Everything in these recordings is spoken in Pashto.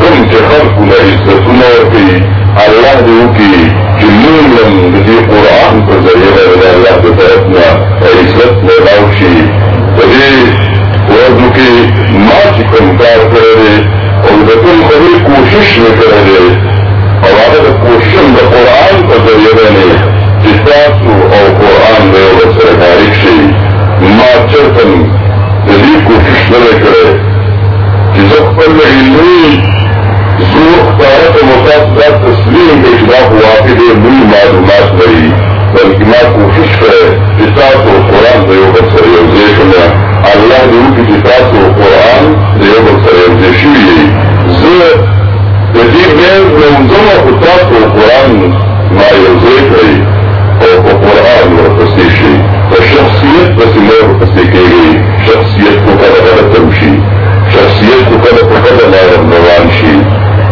کوم چې خلکو له عزتونه ورکوي الله دې وکړي چې موږ هم د دې قرآن په ذریعه باندې د الله د طرف نه عزت میلاو شي په دې ورځو کې ما چې کوم کار کړی دی او د کوم خبرې کوشش مې کړی دی او هغه د کوشش د قرآن په ذریعه باندې چې تاسو او قرآن به یو بل سره شي ما چرته د دې کوشش نه دی کړی چې زه خپل علمي زور ښکاره کوم او تاسو دا تسلیم کړئ چې دا خو واقع ډېر لوی معلومات لري بلکې ما کوشش کړی چې تاسو قرآن د یو بل سره یو ځای کړم الله دې وکړي چې تاسو قرآن د یو بل سره یو ځای شوي یئ زه د دې بیان منظمه خو تاسو قرآن ما یو ځای کړئ او په قرآن ورپسې شئ په شخصیت پسې مه ورپسې کېږئ شخصیت خو کله غلط هم شي شخصیت خو کله په بده لار هم روان شي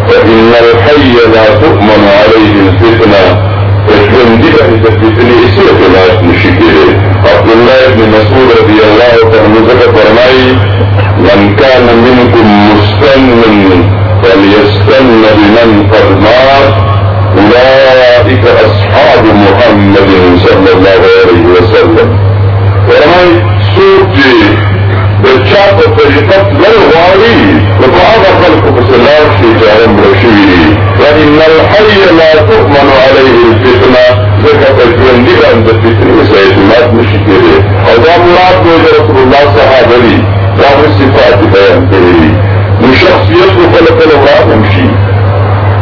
فان الحي لا تؤمن عليه الفتنه په ژوندي باندې د فتنې هېڅ اعتماد نه شي کېدی عبدالله ابن مسعود رضی الله عنه ځکه فرمایي من کان منکم مستنا فلیستن بمن قد مات اولئک اصحاب محمد صلی الله علیه وسلم فرمایي څوک چې د چا په طریقه تلل غواړي نو په هغه خلکو پسې لاړ شي چې هغه مړه شوي دي فان الحي لا تؤمن عليه الفتنه ځکه په ژوندي باندې د فتنې سره اعتماد نشي کېدی او دا مراد دی د رسول الله صحابه دي دا صفات بیان کړي دي نو شخصیت خو کله کله وران هم شي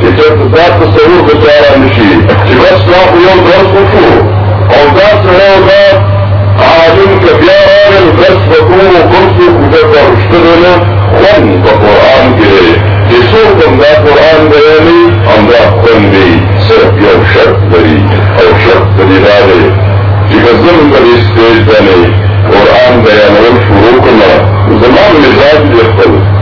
چې ته په دا تصور د چاره نشي چې بس ما خو یو درس وکړو او دا سړی او دا عالم که بیا راغی نو درس به کوو درس یې خو ده ته رشته دی نه خوند په قرآن کې دی چې څوک همدا قرآن بیانوي همدا خوند دی صرف یو شرط لري او شرط په دې دا دی چې که زه هم په دې سټېج باندې قرآن بیانول شروع کړم زما مزاج دی خپل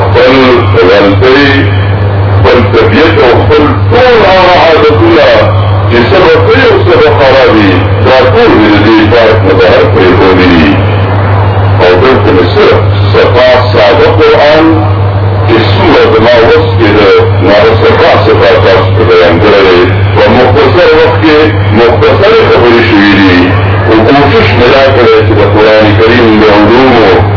خپل غلطۍ خپل طبیعت او خپل ټول هغه عادتونه چې څه به ښه او څه به خراب وي دا ټول مې د دې پارک نه بهر پرېښودي دي او دلته مې صرف صفا ساده قرآن چې څومره زما وس کې ده نو هغه صفا صفا تاسو ته بیان کړی دی په مختصر وخت کې مختصرې خبرې شوي دي خو کوشش مې دا کړی چې د قرآن کریم د علومو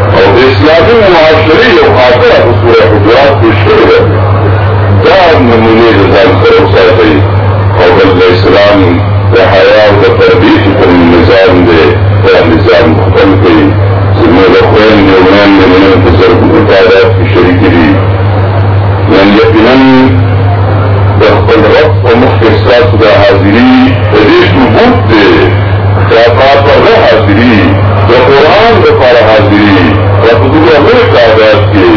او د اسلامي معاشرې یو خاطره په سوره حجرات کې شوې ده دا نمونې د ځان سره وساتئ او بل د اسلام د حیا او د پردې چې کوم نظام دی دا نظام خپل کړئ زموږ د خویندې او میندې مو نن په زرګونو تعداد کې شریکې دي نن یقینا د خپل رب په مخکې ستاسو د حاضري د دې ثبوت دی دا تا په نه حاضري د قرآن لپاره حاضري دا په دومره لوی تعداد کې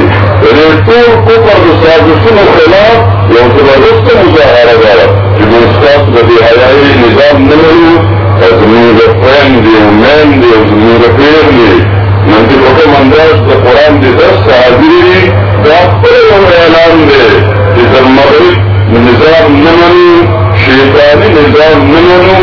د دې ټول کفر د سازشونو خلاف یو زبردسته مظاهره ده چې موږ ستاسو د بې حیایۍ نظام نه لرو او زموږ خویندې او میندې او زموږ پېغلې نن چې په کوم انداز د قرآن د درس ته حاضرې دي دا خپل یو اعلان دی چې د مغرب نظام نه منو شیطاني نظام نه منو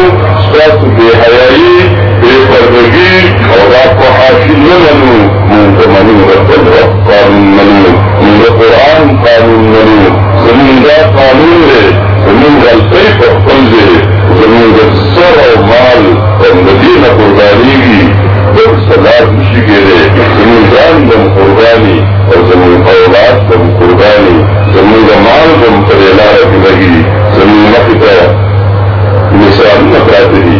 ستاسو بې حیایي بې پردګي او دا په حاصل نه منو مونږ ته منو د خپل رب قانون منو مونږ د قرآن قانون منو زمونږ دا قانون دی زمونږ غلطۍ په خپل دی زمونږ د سر او مال بندګي نه قربانېږي بل څه لار نشي کېدی زمونږ ځان به هم قرباني او زمونږ اولاد به هم قرباني زمونږ مال به هم په دې لاره کې لګي زمونږ مخې ته مثالونه پراته دي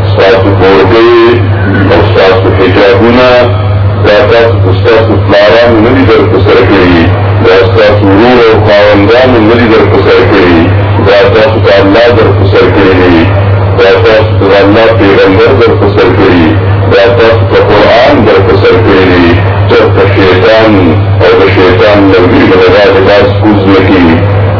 ستاسو بورګۍ او ستاسو حجابونه دا تاسو خو ستاسو پلارانو نه دي در په سر کړي دا ستاسو ورور او خاوندانو نه دي در په سر کړي دا تاسو ته الله در په سر کړي دي دا تاسو ته الله پیغمبر در په سر کړي دا تاسو ته قرآن در په سر کړي دي چرته شیطان او د شیطان لوګي به دا د لاس کوز نه کړي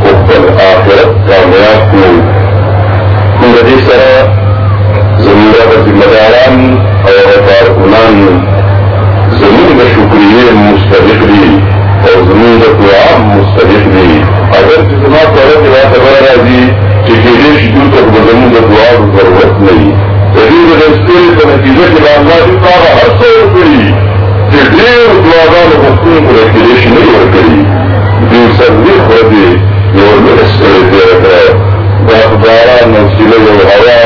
خو خپل آخرت کامیاب کړو نو د دې سره زموږ هغه ذمه داران او هغه کارکنان زموږ د شکریې مستحق دي او زموږ د دعا مستحق دي اګر چې زما په اړه کې دا خبره راځي چې کېدای شي دوی ته به زموږ د دعا ضرورت نه وي د دې د ستوري په نتیجه کې به الله دوی ته هغه هر څه ورکړي چې ډېرو دعاګانو غوښتونکو له کېدای شي نه ورکړي دې څلوېښت ورځې یوه لویه ستړې تېره کړه دا په باران او سیله یو هوا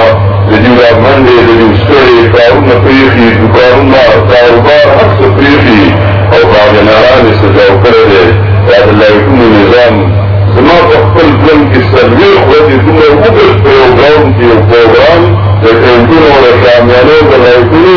د دې دا منډې د دې ستړې کارونه پرېښي دوکانونه کاروبار هر څه پرېښي او باغناران یې سجاو کړی دی دا د لایټونو نظام زما په خپل ژوند کې څلوېښت ورځې دومره وګرځ په یو ګراوند کې یو پروګرام د ټینټونو د شامیانو د لایټونو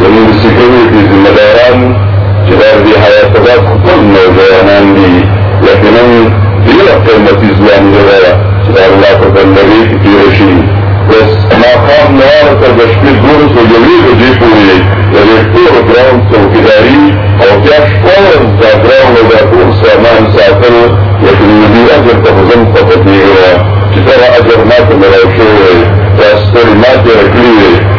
زموږ د سیکیورټي ذمه داران چې دا د دې حیات آباد خپل نوجوانان دي، یقینا ډېره قیمتي ځواني ده چې د الله په بندګۍ کې تېره شي. د ماښام نهار تر د شپې دولس او یوې بجې پورې د دې ټول ګراوند څوکیداري او بیا شپه ورځ دا ګراوند او دا ټول سامان ساتل یقینا د دې اجر ته خو زموږ پته کېږي چې دغه اجر ماته ملاو شوی دی، دا ستړې ماتې راکړي وې.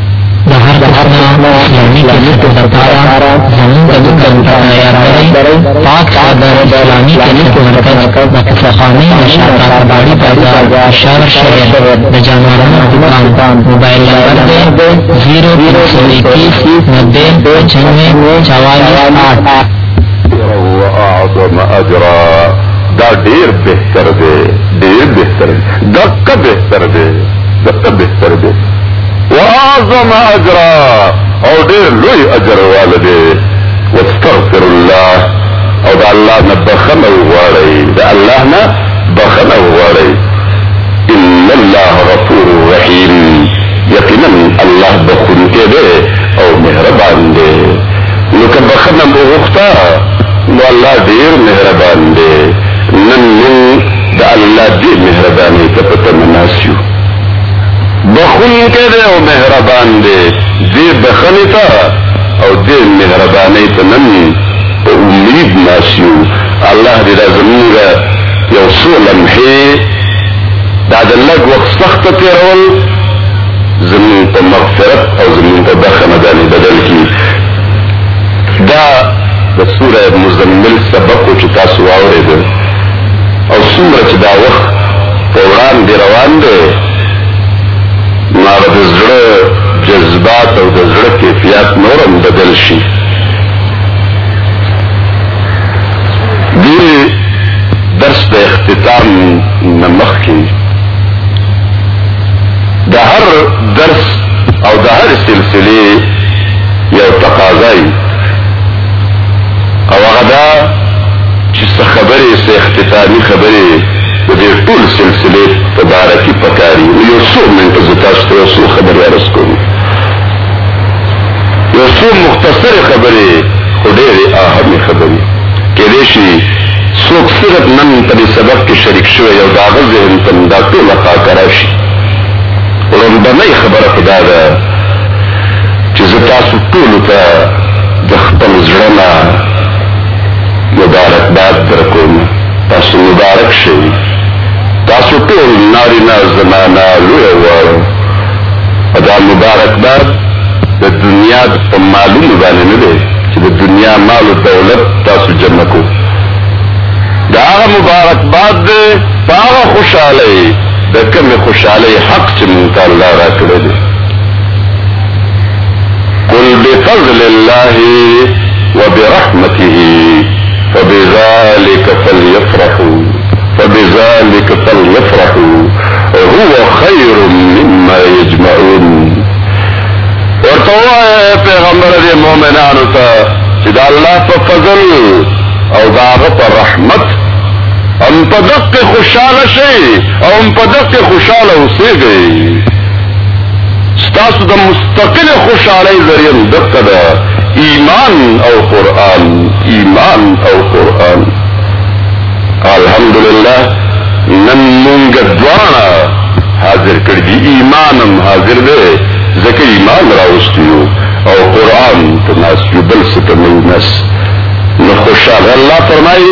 د هر قسم اسلامي کیسو لپاره زموږ د دکان ته تیار کړئ پاک صدر اسلامي کیسو مرکز د قصهخانې د شاته کباړي بازار شهر شهر د جانورونو دکان موبایل نمبر دی زیرو تین سو اکیس نبے پچانوے چوالیس آٹھ واعظم اجرا دا ډیر بهتر دی ډیر بهتر دی دقه بهتر دی دقه بهتر دی واعظم اجرا او ډیر لوی اجر والده واستغفر الله او د الله نه بخنه وغواړئ د الله نه بخنه وغواړئ ان الله غفور رحیم یقینا الله بخونکی دی او مهربان دی نو که بخنه مو غوښته نو الله ډیر مهربان دی نن موږ د الله دې مهربانۍ ته په تمه ناست یو بخون کې دی او مهربان دی دې بخنې ته او دې مهربانۍ ته نن په امید ناست یو الله دې دا زمونږ یو څو لمحې دا د لږ وخت سخته تېرول زمونږ په مغفرت او زمونږ په بخنه باندې بدل کړي دا د سوره مزمل سبق چې تاسو واورېدل او څومره چې دا وخت په وړاندې روان دی نو هغه د زړه جذبات او د زړه کیفیات نور هم بدل شي دې درس د اختتام نه مخکې د هر درس او د هر سلسله یو تقاضا او هغه دا چې څه خبرې څه اختتامي خبرې د دې ټول سلسلې په باره کې پکاري نو یو څو منټه زه تاسو ته یو څو خبرې عرض کوم یو څو مختصرې خبرې خو ډېرې اهمې خبرې کېدای شي څوک صرف نن په دې سبق کې شریک شوی او د هغه ذهن ته دا ټوله خاکه راشي لومړنۍ خبره خو دا ده چې زه تاسو ټول ته د خپل زړه نه مبارکباد درکوم تاسو مبارک شئ تاسو ټول نارینه زنانه لوی وړ دا مبارکباد د دنیا په مالونو باندې نه دی چې د دنیا مال او دولت تاسو جمع کو دا مبارکباد دی په هغه خوشحالۍ د کومې خوشحالۍ حق چې مونږ ته الله راکړی دی قل بفضل الله وبرحمته فبذلك فليفرحوا فبذلك فليفرحوا هو خير مما يجمعون ورته وایه پیغمبر دې مؤمنانو ته چې د الله په فضل او داغه په رحمت هم په دقه خوشاله شئ او هم په دقه خوشاله اوسېږئ ستاسو د مستقل خوشحالۍ ذریعه دقه ده ایمان او قرآن ایمان او قرآن الحمدلله نن مونږ دواړه حاضر کړی دی ایمان هم حاضر دی ځکه ایمان راوستیو او قرآن ته ناس یو بل څه ته نه نو خوشحاله الله فرمایي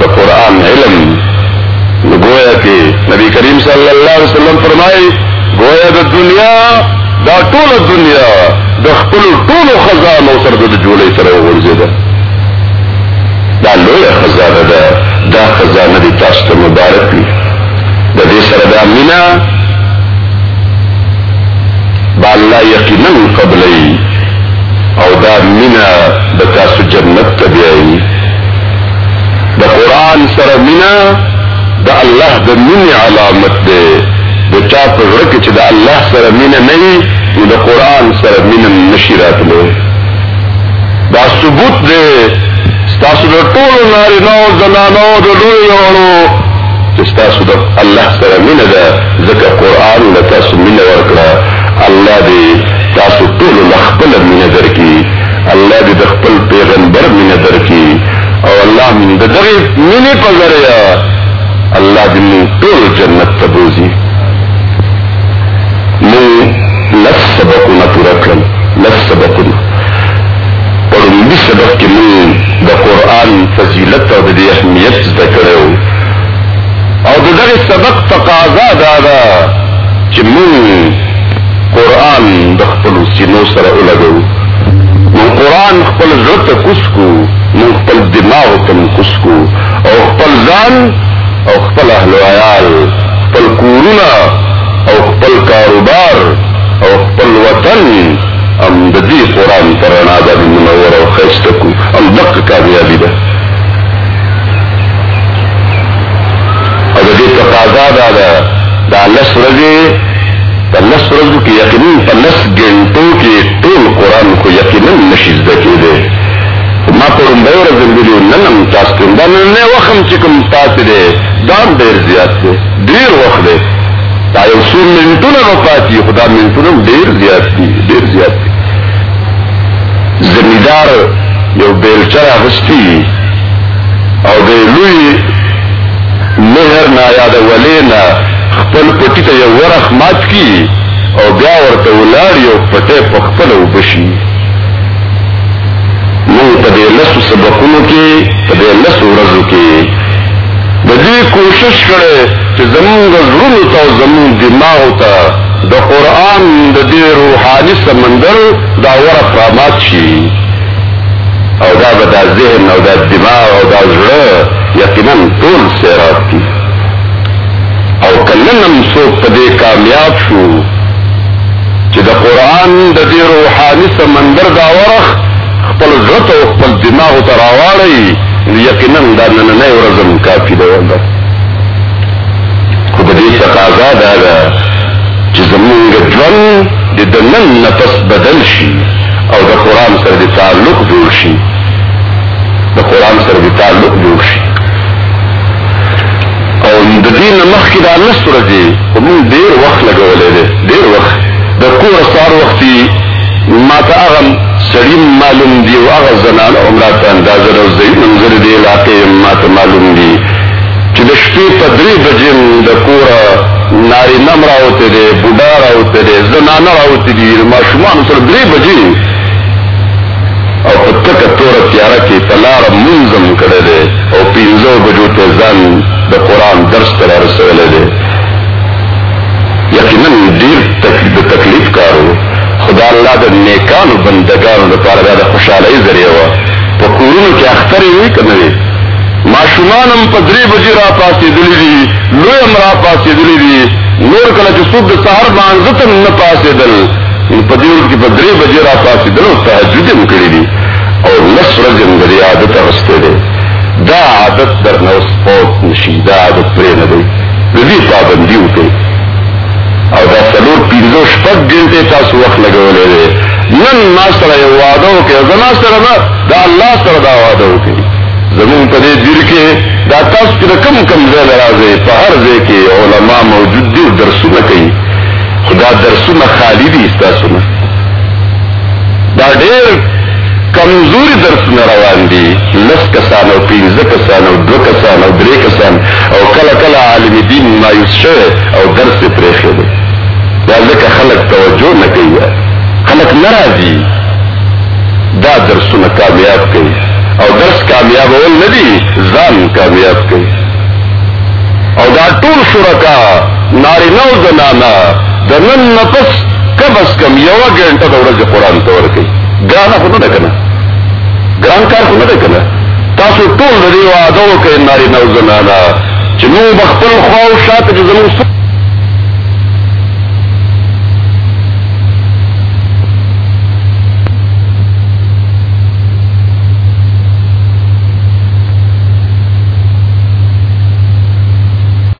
د قران علم نو گویا کې نبی کریم صلی الله علیه وسلم فرمایي گویا د دنیا دا ټول دنیا د خپل ټول خزانو سره د جوړې سره ورزيده دا لوی خزانه ده دا خزانه دي تاسو ته مبارک وي د دې سره د امینه با الله یقینا قبلې او دا مینا د تاسو جنت ته بیایي د قرآن سره مینه د الله د مینې علامت دی د چا په زړه کې چې د الله سره مینه نه وي نو د قرآن سره مینه نشي راتلی دا ثبوت دی ستاسو د ټولو نارینه او زنانو د لوی وړو چې ستاسو د الله سره مینه ده ځکه قرآن له تاسو مینه ورکړه الله دې تاسو ټولو له خپله مینه درکړي الله دې د خپل پیغمبر مینه درکړي او الله مونږ د دغې مینې په ذریعه الله دې مونږ ټول جنت ته بوځي مونږ لس سبقونه پوره کړل لس سبقونه په لومړي سبق کې مونږ د قرآن فضیلت او د دې اهمیت زده کړی او د دغه سبق تقاضا دا ده چې مونږ قرآن د خپلو سینو سره ولګوو نو قران خپل زړه ته کوس کو نو خپل دماغ ته کوس کو او خپل ځان او خپل اهل عیال خپل کورونه او خپل کاروبار او خپل وطن ام د دې قران پر رڼا باندې منور او خسته کو ام دقه کامیابی ده او د دې تقاضا ده دا لس ورځې په لس ورځو کې یقینا په لس ګنټو کې ټول قرآن خو یقینا نشي زده کېدی خو ما په لومړۍ ورځ ویلي وو نن هم تاسو ته دا نننی وخت هم چې کوم پاتې دی دا هم ډېر زیات دی ډېر وخت دی دا یو څو منټونه به پاتې خو دا منټونه هم ډېر زیات دي ډېر زیات دي زمیندار یو بیلچه راغستي او د لوی مهر نه یا د ولې نه خپل پټی ته یو ورخ مات کی او بیا ورته ولاړ یو پټی په خپل وبشي موږ په دې لسو سبقونو کې په دې لسو ورځو کې د دې کوشش کړي چې زمونږ زړونو ته زمونږ دماغ ته د قران د دې روحاني سمندر دا ورخ را مات شي او دا به دا ذهن او دا دماغ او دا زړه یقینا ټول سیراب کی او کله نن څوک په دې کامیاب شو چې د قران د دې روحاني سمندر دا ورخ خپل ځړت او خپل دماغ ته راواړی یقینا دا نننې ورځم کافي ده ولدا خو د دې تقاضا دا ده چې زمونږ ژوند د نن نفس بدل شي او د قران سره د تعلق جوړ شي د قران سره د تعلق جوړ شي او د دې نه مخکې دا لس ورځې موږ ډېر وخت لګولی دی ډېر وخت د کوره سهار وختي ما ته هغه سړي معلوم دي او هغه زنانه هم راته اندازه ده زه هم زه د دې علاقې یم ما ته معلوم دي چې د شپې په درې بجې د کوره نارینه هم راوتی دی بوډا راوتی دی زنانه راوتي دي د ماشومانو سره درې بجې او په تکه توره تیاره کې په لاره مونځ هم کړی دی او پنځو بجو ته ځان د قرآن درس ته رارسولی دی یقینا ډیر د تکلیف کار و خو د الله د نیکانو بندګانو لپاره دا د خوشحالۍ ذریعه وه په کورونو کې اخترې وې که نه وې ماشومان هم په درې بجې راپاڅېدلي دي لوی هم راپاڅېدلي دي نور کله چې څوک د سهار لمانځه ته نه پاڅېدل په دې ورځ کې په درې بجې را پاڅېدل او تهجد یې کړی دی او لس ورځې مې د دې عادت اخیستی دی دا عادت در نه اوس فوت نشي دا عادت پرې نه دی د دې پابندي وکړئ او دا څلور پنځه شپږ ګنټې تاسو وخت لګولی دی نن ما سره یو وعده وکړه زما سره به دا الله سره دا وعده وکړي زمون په دې دیر کې دا تاسو چې کوم کم ځای راځي په هر ځای کې علما موجود دي درسونه کوي خو دا درسونه خالی دي ستاسو نه دا ډېر کمزوري درسونه روان دي لس کسان او پنځه کسان او دوه کسان او درې کسان او کله کله عالم دین مایوس شوی او درس یې پرېښی دی دا ځکه خلک توجه نه کوي خلک نه راځي دا درسونه کامیاب کوي او درس کامیابول نه دي ځان کامیاب کوي او دا ټول شرکا نارینه او زنانه د نن نه پس کم از کم یوه ګنټه د ورځې قرآن ته ورکوي ګرانه خو نه ده که نه ګران کار خو نه ده که نه تاسو ټول د دې وعده وکړئ نارینه او زنانه چې موږ به خپل خوا او شاته چې زموږ